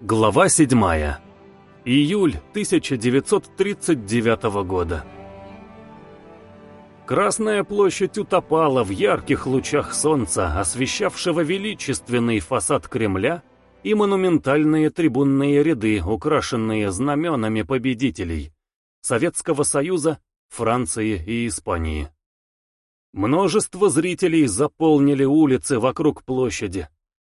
Глава 7. Июль 1939 года. Красная площадь утопала в ярких лучах солнца, освещавшего величественный фасад Кремля и монументальные трибунные ряды, украшенные знаменами победителей Советского Союза, Франции и Испании. Множество зрителей заполнили улицы вокруг площади.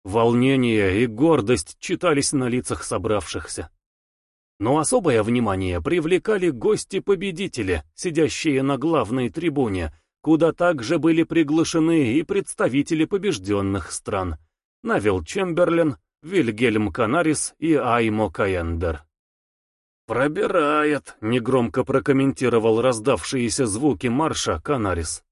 Волнение и гордость читались на лицах собравшихся. Но особое внимание привлекали гости-победители, сидящие на главной трибуне, куда также были приглашены и представители побежденных стран — Навил Чемберлен, Вильгельм Канарис и Аймо Каендер. «Пробирает», — негромко прокомментировал раздавшиеся звуки марша Канарис.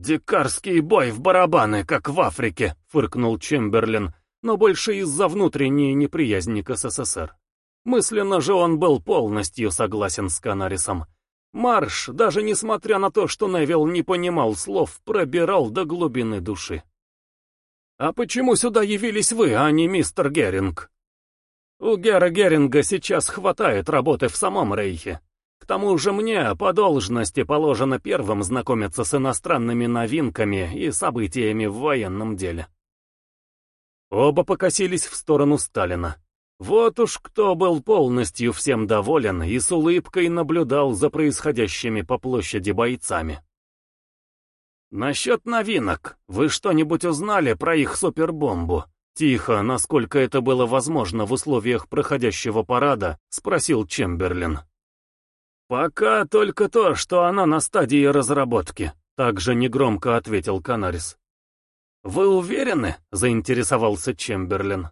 «Дикарский бой в барабаны, как в Африке», — фыркнул Чемберлин, но больше из-за внутренней неприязни к СССР. Мысленно же он был полностью согласен с Канарисом. Марш, даже несмотря на то, что Невилл не понимал слов, пробирал до глубины души. «А почему сюда явились вы, а не мистер Геринг?» «У Гера Геринга сейчас хватает работы в самом Рейхе», тому же мне по должности положено первым знакомиться с иностранными новинками и событиями в военном деле. Оба покосились в сторону Сталина. Вот уж кто был полностью всем доволен и с улыбкой наблюдал за происходящими по площади бойцами. «Насчет новинок. Вы что-нибудь узнали про их супербомбу?» Тихо, насколько это было возможно в условиях проходящего парада, спросил Чемберлин. «Пока только то, что она на стадии разработки», — также негромко ответил Канарис. «Вы уверены?» — заинтересовался Чемберлин.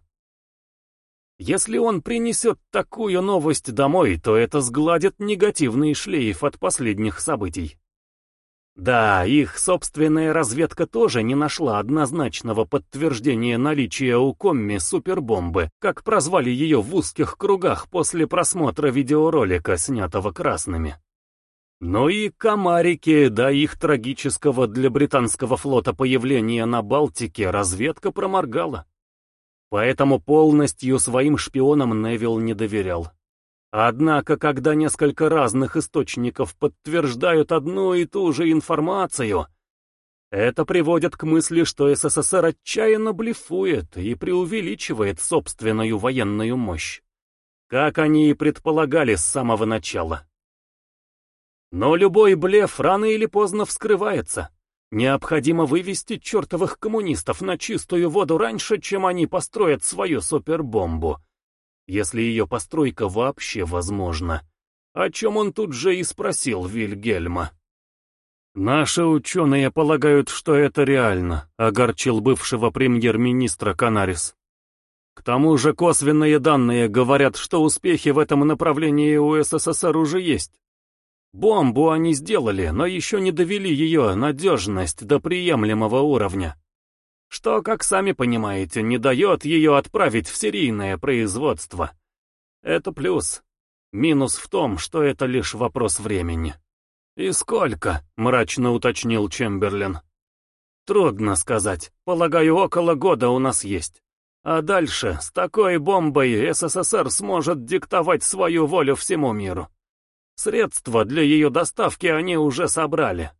«Если он принесет такую новость домой, то это сгладит негативный шлейф от последних событий. Да, их собственная разведка тоже не нашла однозначного подтверждения наличия у Комми супербомбы, как прозвали ее в узких кругах после просмотра видеоролика, снятого красными. Но и комарики до их трагического для британского флота появления на Балтике разведка проморгала. Поэтому полностью своим шпионам Невилл не доверял. Однако, когда несколько разных источников подтверждают одну и ту же информацию, это приводит к мысли, что СССР отчаянно блефует и преувеличивает собственную военную мощь, как они и предполагали с самого начала. Но любой блеф рано или поздно вскрывается. Необходимо вывести чертовых коммунистов на чистую воду раньше, чем они построят свою супербомбу, если ее постройка вообще возможна, о чем он тут же и спросил Вильгельма. «Наши ученые полагают, что это реально», — огорчил бывшего премьер-министра Канарис. К тому же косвенные данные говорят, что успехи в этом направлении у СССР уже есть. Бомбу они сделали, но еще не довели ее надежность до приемлемого уровня что, как сами понимаете, не дает ее отправить в серийное производство. Это плюс. Минус в том, что это лишь вопрос времени. «И сколько?» — мрачно уточнил Чемберлин. «Трудно сказать. Полагаю, около года у нас есть. А дальше, с такой бомбой СССР сможет диктовать свою волю всему миру. Средства для ее доставки они уже собрали.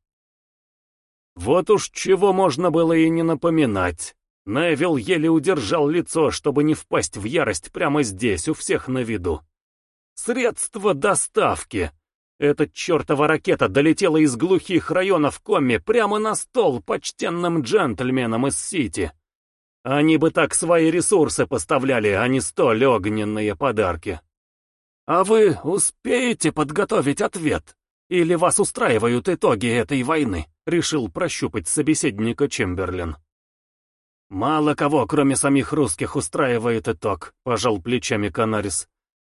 Вот уж чего можно было и не напоминать. Невил еле удержал лицо, чтобы не впасть в ярость прямо здесь, у всех на виду. Средства доставки. Эта чертова ракета долетела из глухих районов Комми прямо на стол почтенным джентльменам из Сити. Они бы так свои ресурсы поставляли, а не столь огненные подарки. А вы успеете подготовить ответ? Или вас устраивают итоги этой войны? Решил прощупать собеседника Чемберлин. Мало кого, кроме самих русских, устраивает итог, пожал плечами Канарис.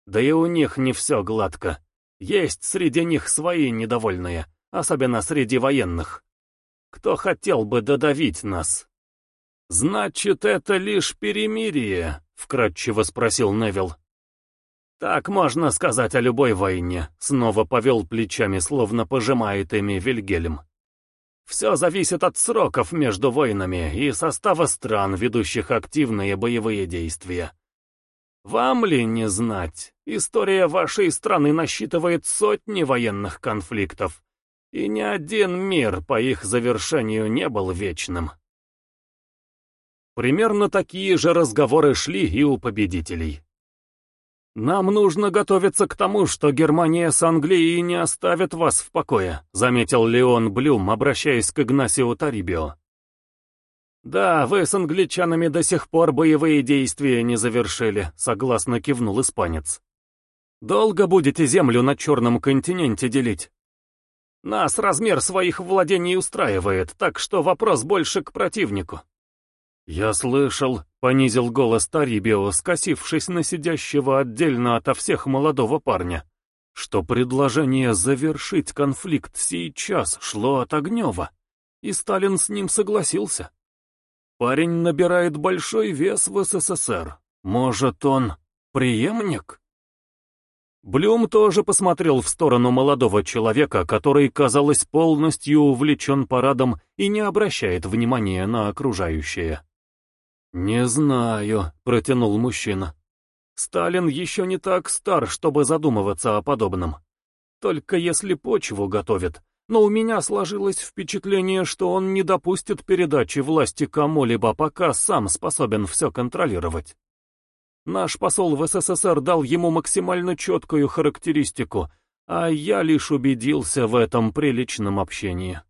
Да и у них не все гладко. Есть среди них свои недовольные, особенно среди военных. Кто хотел бы додавить нас? Значит, это лишь перемирие, вкратчиво спросил Невилл. Так можно сказать о любой войне, снова повел плечами, словно пожимает ими Вильгельм. Все зависит от сроков между войнами и состава стран, ведущих активные боевые действия. Вам ли не знать, история вашей страны насчитывает сотни военных конфликтов, и ни один мир по их завершению не был вечным. Примерно такие же разговоры шли и у победителей. «Нам нужно готовиться к тому, что Германия с Англией не оставят вас в покое», заметил Леон Блюм, обращаясь к Игнасио Тарибио. «Да, вы с англичанами до сих пор боевые действия не завершили», — согласно кивнул испанец. «Долго будете землю на Черном континенте делить?» «Нас размер своих владений устраивает, так что вопрос больше к противнику». «Я слышал», — понизил голос Тарибио, скосившись на сидящего отдельно ото всех молодого парня, что предложение завершить конфликт сейчас шло от Огнева, и Сталин с ним согласился. Парень набирает большой вес в СССР. Может, он преемник? Блюм тоже посмотрел в сторону молодого человека, который, казалось, полностью увлечен парадом и не обращает внимания на окружающее. «Не знаю», — протянул мужчина. «Сталин еще не так стар, чтобы задумываться о подобном. Только если почву готовит, но у меня сложилось впечатление, что он не допустит передачи власти кому-либо, пока сам способен все контролировать. Наш посол в СССР дал ему максимально четкую характеристику, а я лишь убедился в этом приличном общении.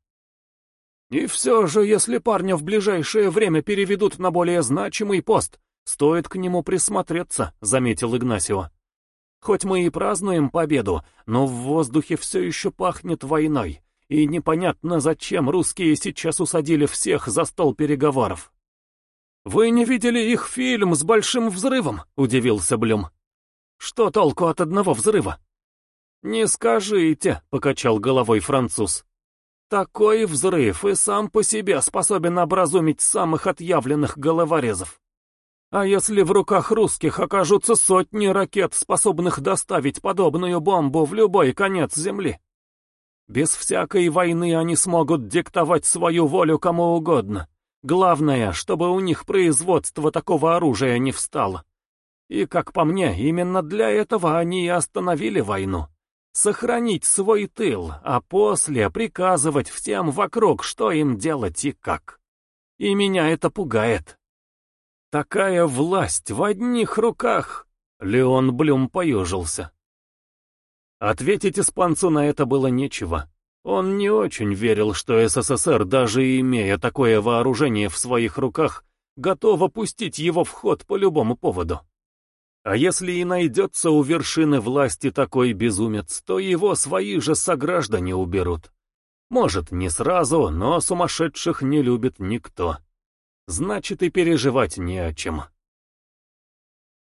И все же, если парня в ближайшее время переведут на более значимый пост, стоит к нему присмотреться, заметил Игнасио. Хоть мы и празднуем победу, но в воздухе все еще пахнет войной, и непонятно, зачем русские сейчас усадили всех за стол переговоров. «Вы не видели их фильм с большим взрывом?» — удивился Блюм. «Что толку от одного взрыва?» «Не скажите», — покачал головой француз. «Такой взрыв и сам по себе способен образумить самых отъявленных головорезов. А если в руках русских окажутся сотни ракет, способных доставить подобную бомбу в любой конец Земли?» Без всякой войны они смогут диктовать свою волю кому угодно. Главное, чтобы у них производство такого оружия не встало. И, как по мне, именно для этого они и остановили войну. Сохранить свой тыл, а после приказывать всем вокруг, что им делать и как. И меня это пугает. Такая власть в одних руках. Леон Блюм поежился. Ответить испанцу на это было нечего. Он не очень верил, что СССР, даже имея такое вооружение в своих руках, готов опустить его в ход по любому поводу. А если и найдется у вершины власти такой безумец, то его свои же сограждане уберут. Может, не сразу, но сумасшедших не любит никто. Значит, и переживать не о чем.